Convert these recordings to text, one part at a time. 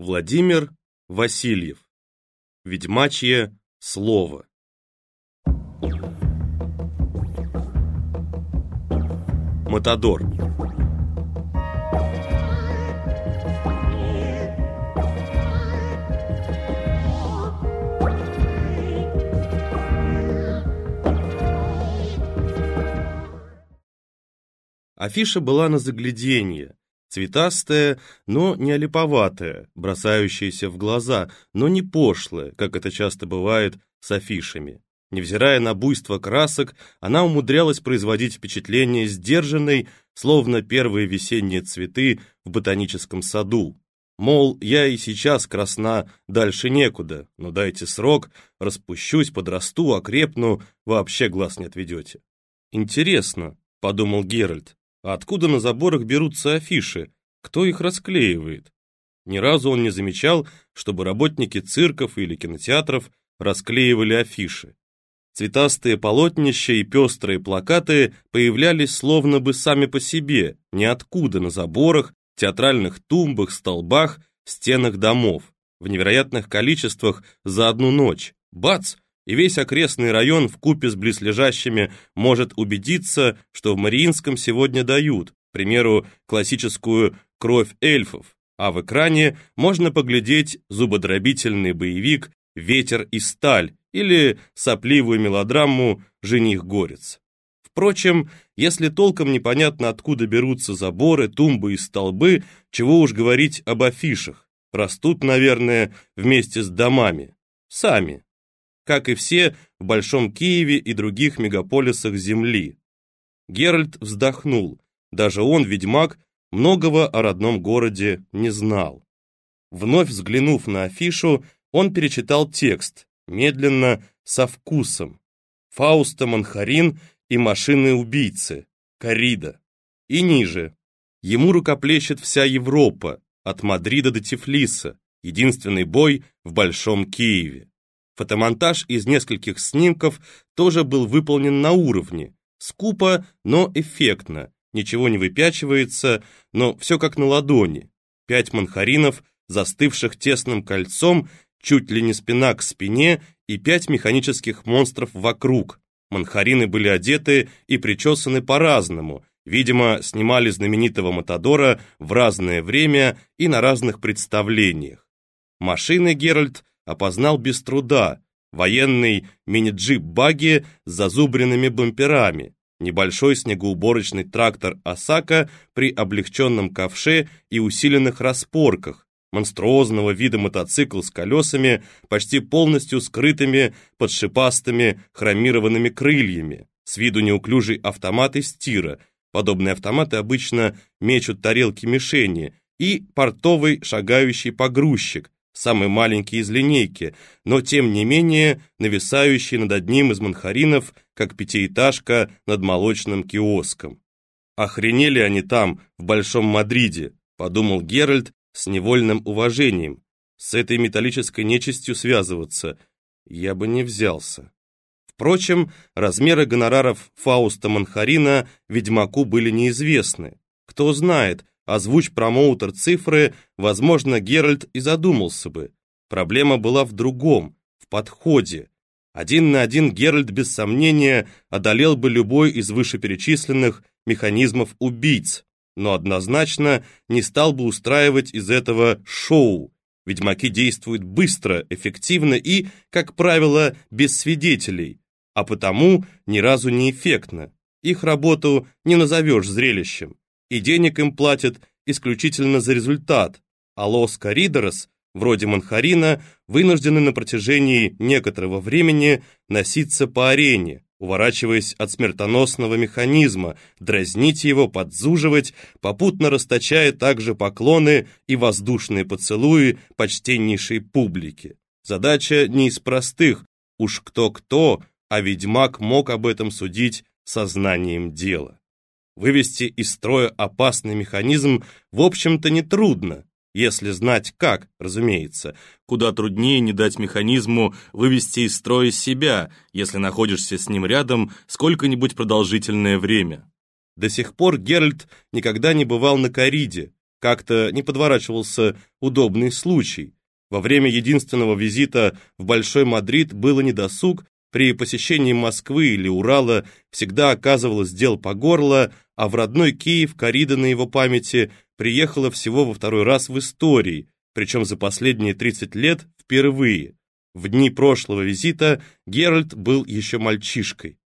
Владимир Васильев. Ведьмачье слово. Матадор. Афиша была на загляденье, цветастая, но не олиповатая, бросающаяся в глаза, но не пошлая, как это часто бывает с афишами. Невзирая на буйство красок, она умудрялась производить впечатление сдержанной, словно первые весенние цветы в ботаническом саду. Мол, я и сейчас красна, дальше некуда, но дайте срок, распущусь, подрасту, окрепну, вообще глаз не отведете. Интересно, подумал Геральт, откуда на заборах берутся афиши? Кто их расклеивает? Ни разу он не замечал, чтобы работники цирков или кинотеатров расклеивали афиши. Цветастые полотнища и пестрые плакаты появлялись словно бы сами по себе, ниоткуда на заборах, театральных тумбах, столбах, стенах домов, в невероятных количествах за одну ночь. Бац! И весь окрестный район в купе с близлежащими может убедиться, что в Мариинском сегодня дают, к примеру, классическую «Кровь эльфов», а в экране можно поглядеть зубодробительный боевик «Ветер и сталь» или сопливую мелодраму «Жених-горец». Впрочем, если толком непонятно, откуда берутся заборы, тумбы и столбы, чего уж говорить об афишах, растут, наверное, вместе с домами, сами, как и все в Большом Киеве и других мегаполисах Земли. Геральт вздохнул, даже он, ведьмак, многого о родном городе не знал. Вновь взглянув на афишу, он перечитал текст, медленно, со вкусом. Фауста Манхарин и машины-убийцы, Корида. И ниже. Ему рукоплещет вся Европа, от Мадрида до Тифлиса, единственный бой в Большом Киеве. Фотомонтаж из нескольких снимков тоже был выполнен на уровне, скупо, но эффектно, ничего не выпячивается, но все как на ладони. Пять манхаринов, застывших тесным кольцом, чуть ли не спина к спине, и пять механических монстров вокруг. Манхарины были одеты и причесаны по-разному, видимо, снимали знаменитого Матадора в разное время и на разных представлениях. Машины Геральт опознал без труда. Военный мини-джип баги с зазубренными бамперами, небольшой снегоуборочный трактор «Осака» при облегченном ковше и усиленных распорках, монструозного вида мотоцикл с колесами, почти полностью скрытыми под шипастыми хромированными крыльями, с виду неуклюжий автомат из тира, подобные автоматы обычно мечут тарелки-мишени, и портовый шагающий погрузчик, самый маленький из линейки, но тем не менее нависающий над одним из манхаринов, как пятиэтажка над молочным киоском. «Охренели они там, в Большом Мадриде», — подумал Геральт с невольным уважением. «С этой металлической нечистью связываться я бы не взялся». Впрочем, размеры гонораров Фауста Манхарина Ведьмаку были неизвестны. Кто знает, Озвучь промоутер цифры, возможно, Геральт и задумался бы. Проблема была в другом, в подходе. Один на один Геральт, без сомнения, одолел бы любой из вышеперечисленных механизмов убийц, но однозначно не стал бы устраивать из этого шоу. Ведьмаки действуют быстро, эффективно и, как правило, без свидетелей, а потому ни разу не эффектно. Их работу не назовешь зрелищем и денег им платят исключительно за результат, а Лос Коридорос, вроде Манхарина, вынуждены на протяжении некоторого времени носиться по арене, уворачиваясь от смертоносного механизма, дразнить его, подзуживать, попутно расточая также поклоны и воздушные поцелуи почтеннейшей публике. Задача не из простых, уж кто-кто, а ведьмак мог об этом судить сознанием дела. Вывести из строя опасный механизм, в общем-то, нетрудно, если знать как, разумеется. Куда труднее не дать механизму вывести из строя себя, если находишься с ним рядом сколько-нибудь продолжительное время. До сих пор Геральт никогда не бывал на Кариде, как-то не подворачивался удобный случай. Во время единственного визита в Большой Мадрид было недосуг, при посещении Москвы или Урала всегда оказывалось дел по горло, а в родной Киев Корида на его памяти приехала всего во второй раз в истории, причем за последние 30 лет впервые. В дни прошлого визита Геральт был еще мальчишкой.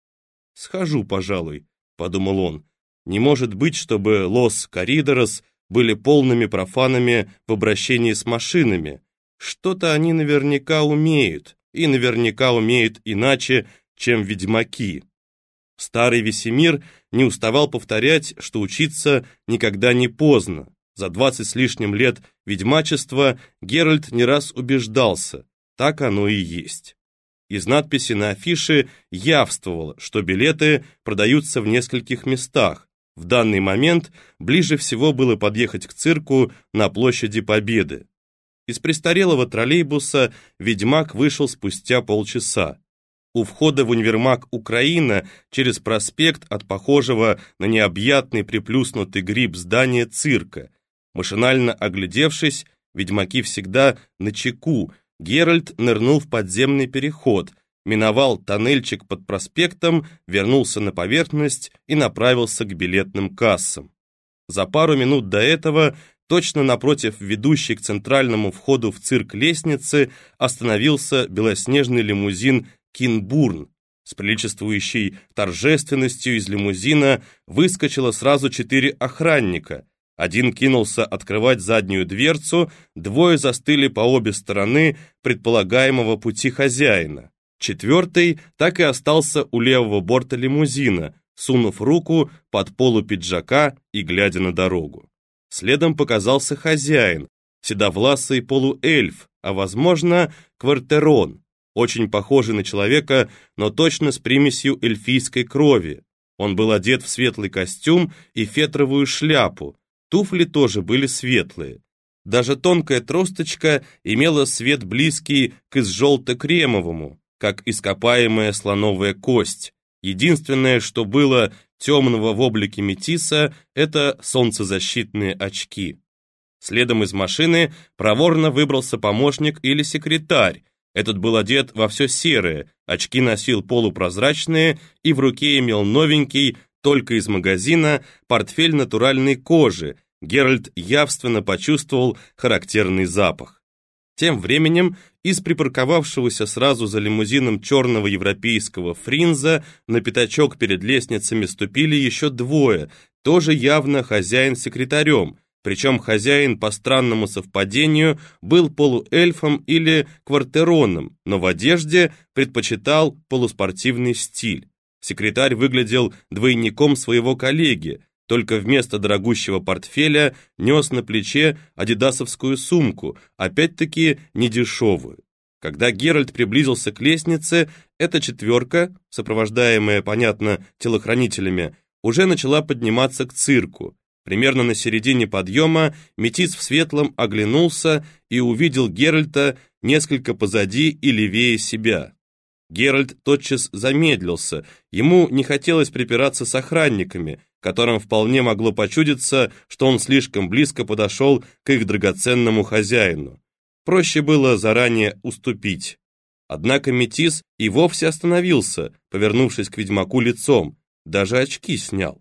«Схожу, пожалуй», — подумал он. «Не может быть, чтобы Лос Коридорос были полными профанами в обращении с машинами. Что-то они наверняка умеют, и наверняка умеют иначе, чем ведьмаки». Старый Весемир не уставал повторять, что учиться никогда не поздно. За двадцать с лишним лет ведьмачества Геральт не раз убеждался, так оно и есть. Из надписи на афише явствовало, что билеты продаются в нескольких местах. В данный момент ближе всего было подъехать к цирку на площади Победы. Из престарелого троллейбуса ведьмак вышел спустя полчаса. У входа в универмаг «Украина» через проспект от похожего на необъятный приплюснутый гриб здания цирка. Машинально оглядевшись, ведьмаки всегда на чеку, Геральт нырнул в подземный переход, миновал тоннельчик под проспектом, вернулся на поверхность и направился к билетным кассам. За пару минут до этого точно напротив ведущей к центральному входу в цирк лестницы остановился белоснежный лимузин «Кинбурн». С приличествующей торжественностью из лимузина выскочило сразу четыре охранника, один кинулся открывать заднюю дверцу, двое застыли по обе стороны предполагаемого пути хозяина. Четвертый так и остался у левого борта лимузина, сунув руку под полу пиджака и глядя на дорогу. Следом показался хозяин, седовласый полуэльф, а, возможно, квартерон, очень похожий на человека, но точно с примесью эльфийской крови. Он был одет в светлый костюм и фетровую шляпу, Туфли тоже были светлые. Даже тонкая тросточка имела свет близкий к изжелто-кремовому, как ископаемая слоновая кость. Единственное, что было темного в облике метиса, это солнцезащитные очки. Следом из машины проворно выбрался помощник или секретарь. Этот был одет во все серое, очки носил полупрозрачные и в руке имел новенький, только из магазина портфель натуральной кожи, Геральт явственно почувствовал характерный запах. Тем временем из припарковавшегося сразу за лимузином черного европейского фринза на пятачок перед лестницами ступили еще двое, тоже явно хозяин с секретарем, причем хозяин по странному совпадению был полуэльфом или квартероном, но в одежде предпочитал полуспортивный стиль. Секретарь выглядел двойником своего коллеги, только вместо дорогущего портфеля нес на плече адидасовскую сумку, опять-таки недешевую. Когда Геральт приблизился к лестнице, эта четверка, сопровождаемая, понятно, телохранителями, уже начала подниматься к цирку. Примерно на середине подъема метис в светлом оглянулся и увидел Геральта несколько позади и левее себя. Геральт тотчас замедлился, ему не хотелось припираться с охранниками, которым вполне могло почудиться, что он слишком близко подошел к их драгоценному хозяину. Проще было заранее уступить. Однако Метис и вовсе остановился, повернувшись к ведьмаку лицом, даже очки снял.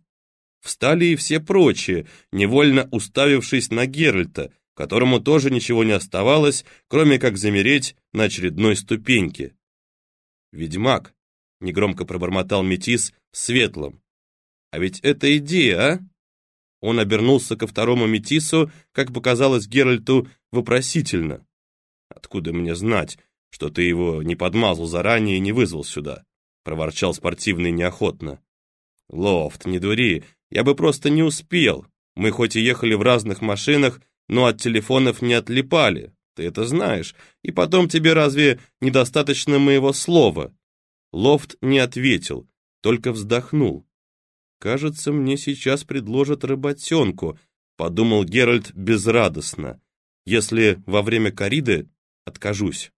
Встали и все прочие, невольно уставившись на Геральта, которому тоже ничего не оставалось, кроме как замереть на очередной ступеньке. «Ведьмак», — негромко пробормотал Метис в светлом. «А ведь это идея, а?» Он обернулся ко второму Метису, как показалось Геральту, вопросительно. «Откуда мне знать, что ты его не подмазал заранее и не вызвал сюда?» — проворчал спортивный неохотно. «Лофт, не дури, я бы просто не успел. Мы хоть и ехали в разных машинах, но от телефонов не отлипали ты это знаешь, и потом тебе разве недостаточно моего слова?» Лофт не ответил, только вздохнул. «Кажется, мне сейчас предложат работенку», — подумал Геральт безрадостно, «если во время кориды откажусь».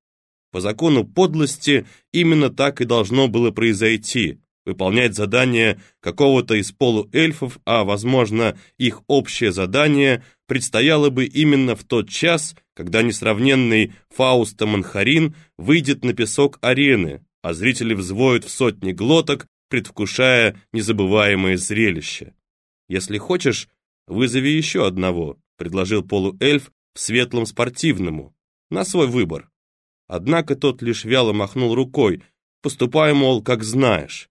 По закону подлости именно так и должно было произойти, выполнять задание какого-то из полуэльфов, а, возможно, их общее задание предстояло бы именно в тот час, когда несравненный Фауста Манхарин выйдет на песок арены, а зрители взвоют в сотни глоток, предвкушая незабываемое зрелище. «Если хочешь, вызови еще одного», — предложил полуэльф в светлом спортивному, на свой выбор. Однако тот лишь вяло махнул рукой, поступай, мол, как знаешь.